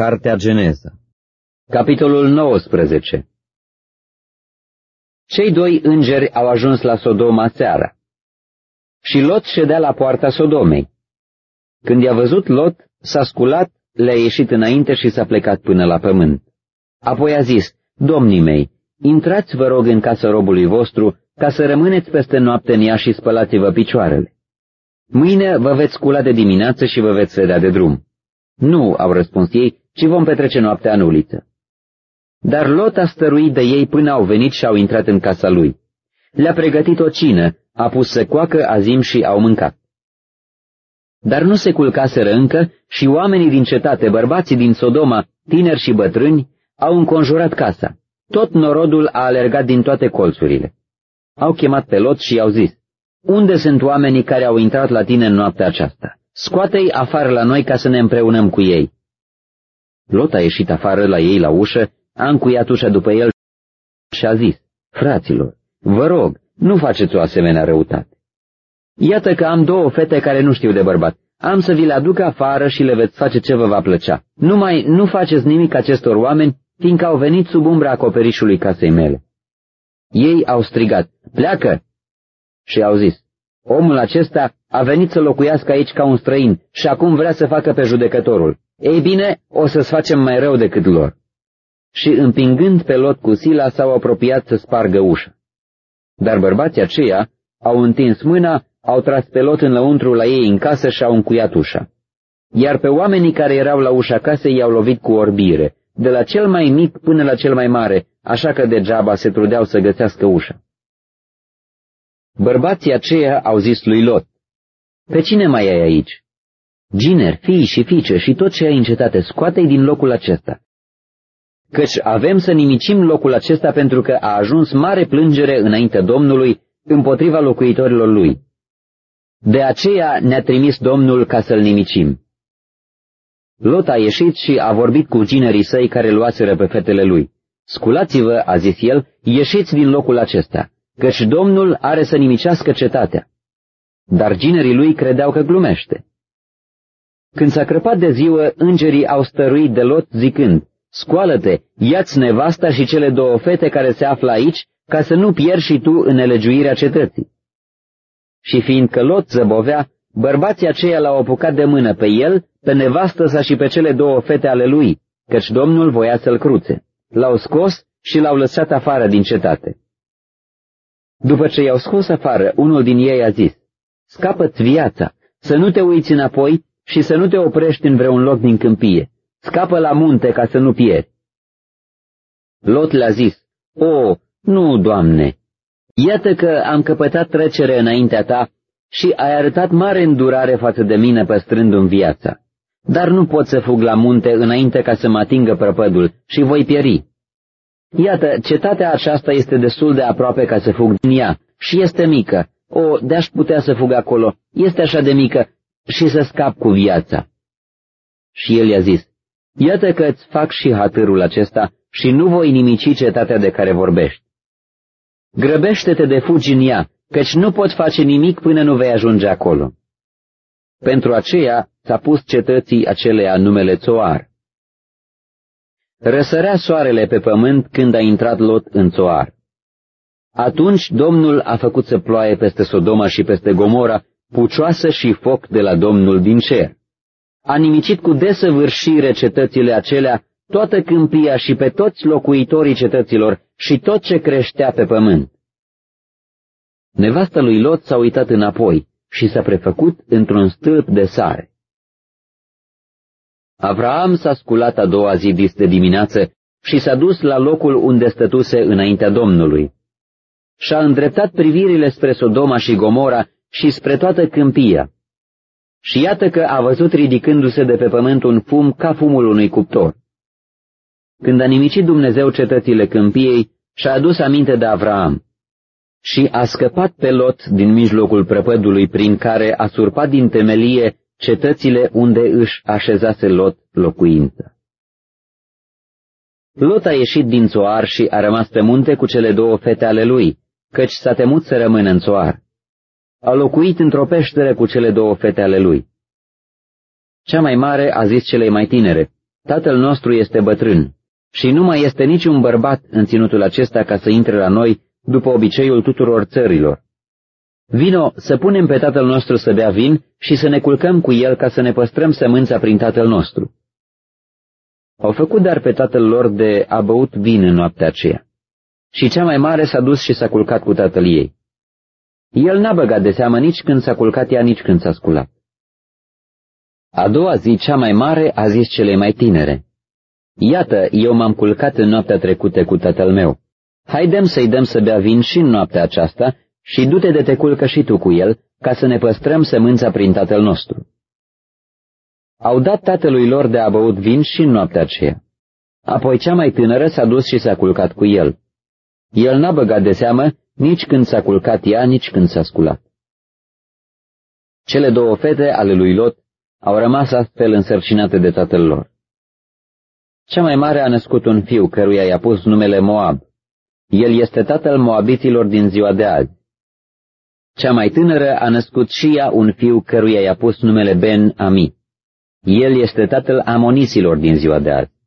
Cartea Geneza Capitolul 19 Cei doi îngeri au ajuns la Sodoma seara. Și Lot ședea la poarta Sodomei. Când i-a văzut Lot, s-a sculat, le-a ieșit înainte și s-a plecat până la pământ. Apoi a zis, Domnii mei, intrați vă rog în casa robului vostru, ca să rămâneți peste noapte în ea și spălați-vă picioarele. Mâine vă veți scula de dimineață și vă veți vedea de drum. Nu, au răspuns ei, ci vom petrece noaptea în uliță. Dar Lot a stăruit de ei până au venit și au intrat în casa lui. Le-a pregătit o cină, a pus să coacă azim și au mâncat. Dar nu se culcaseră încă și oamenii din cetate, bărbații din Sodoma, tineri și bătrâni, au înconjurat casa. Tot norodul a alergat din toate colțurile. Au chemat pe Lot și i-au zis, Unde sunt oamenii care au intrat la tine în noaptea aceasta? Scoate-i afară la noi ca să ne împreunăm cu ei. Lot a ieșit afară la ei la ușă, a încuiat ușa după el și a zis, Fraților, vă rog, nu faceți o asemenea răutate. Iată că am două fete care nu știu de bărbat. Am să vi le aduc afară și le veți face ce vă va plăcea. Numai nu faceți nimic acestor oameni, fiindcă au venit sub umbra acoperișului casei mele. Ei au strigat, pleacă! Și au zis, omul acesta a venit să locuiască aici ca un străin și acum vrea să facă pe judecătorul. Ei bine, o să-ți facem mai rău decât lor. Și împingând pe lot cu sila, s-au apropiat să spargă ușa. Dar bărbații aceia au întins mâna, au tras pe lot în lăuntru la ei în casă și au încuiat ușa. Iar pe oamenii care erau la ușa casei i-au lovit cu orbire, de la cel mai mic până la cel mai mare, așa că degeaba se trudeau să găsească ușa. Bărbații aceia au zis lui Lot, Pe cine mai ai aici? Gineri, fii și fiice și tot ce ai în cetate, scoate-i din locul acesta. Căci avem să nimicim locul acesta pentru că a ajuns mare plângere înainte Domnului împotriva locuitorilor lui. De aceea ne-a trimis Domnul ca să-l nimicim. Lot a ieșit și a vorbit cu ginerii săi care luaseră pe fetele lui. Sculați-vă, a zis el, ieșiți din locul acesta, căci Domnul are să nimicească cetatea. Dar ginerii lui credeau că glumește. Când s-a crăpat de ziua, îngerii au stăruit de Lot zicând, Scoală-te, ia-ți nevasta și cele două fete care se află aici, ca să nu pierzi și tu în nelegiuirea cetății. Și fiindcă Lot zăbovea, bărbații aceia l-au apucat de mână pe el, pe nevastă sa și pe cele două fete ale lui, căci Domnul voia să-l cruțe. L-au scos și l-au lăsat afară din cetate. După ce i-au scos afară, unul din ei a zis, Scapă-ți viața, să nu te uiți înapoi și să nu te oprești în vreun loc din câmpie. Scapă la munte ca să nu pierzi. Lot le-a zis, O, nu, Doamne, iată că am căpătat trecere înaintea ta și ai arătat mare îndurare față de mine păstrându-mi viața. Dar nu pot să fug la munte înainte ca să mă atingă prăpădul și voi pieri. Iată, cetatea aceasta este destul de aproape ca să fug din ea și este mică. O, de-aș putea să fug acolo, este așa de mică și să scap cu viața. Și el i-a zis, iată că îți fac și hatârul acesta și nu voi nimici cetatea de care vorbești. Grăbește-te de fugi în ea, căci nu pot face nimic până nu vei ajunge acolo. Pentru aceea s-a pus cetății aceleia numele Țoar. Răsărea soarele pe pământ când a intrat Lot în Țoar. Atunci Domnul a făcut să ploaie peste Sodoma și peste Gomora pucioasă și foc de la Domnul din cer. A nimicit cu desăvârșire cetățile acelea, toată câmpia și pe toți locuitorii cetăților și tot ce creștea pe pământ. Nevasta lui Lot s-a uitat înapoi și s-a prefăcut într-un stâlp de sare. Avraam s-a sculat a doua zi dis de dimineață și s-a dus la locul unde stătuse înaintea Domnului. Și-a îndreptat privirile spre Sodoma și Gomora și spre toată câmpia. Și iată că a văzut ridicându-se de pe pământ un fum ca fumul unui cuptor. Când a nimicit Dumnezeu cetățile câmpiei, și-a adus aminte de Avraam și a scăpat pe Lot din mijlocul prăpădului prin care a surpat din temelie cetățile unde își așezase Lot locuință. Lot a ieșit din țoar și a rămas pe munte cu cele două fete ale lui, căci s-a temut să rămână în țoar. A locuit într-o peșteră cu cele două fete ale lui. Cea mai mare a zis celei mai tinere, tatăl nostru este bătrân și nu mai este niciun bărbat în ținutul acesta ca să intre la noi după obiceiul tuturor țărilor. Vino să punem pe tatăl nostru să bea vin și să ne culcăm cu el ca să ne păstrăm sămânța prin tatăl nostru. Au făcut dar pe tatăl lor de a băut vin în noaptea aceea. Și cea mai mare s-a dus și s-a culcat cu tatăl ei. El n-a băgat de seamă nici când s-a culcat ea, nici când s-a sculat. A doua zi, cea mai mare, a zis celei mai tinere, Iată, eu m-am culcat în noaptea trecută cu tatăl meu. Haidem să-i dăm să bea vin și în noaptea aceasta și du-te de te culcă și tu cu el, ca să ne păstrăm sămânța prin tatăl nostru. Au dat tatălui lor de a băut vin și în noaptea aceea. Apoi cea mai tânără s-a dus și s-a culcat cu el. El n-a băgat de seamă nici când s-a culcat ea, nici când s-a sculat. Cele două fete ale lui Lot au rămas astfel însărcinate de tatăl lor. Cea mai mare a născut un fiu, căruia i-a pus numele Moab. El este tatăl moabiților din ziua de azi. Cea mai tânără a născut și ea un fiu, căruia i-a pus numele Ben Ami. El este tatăl amoniților din ziua de azi.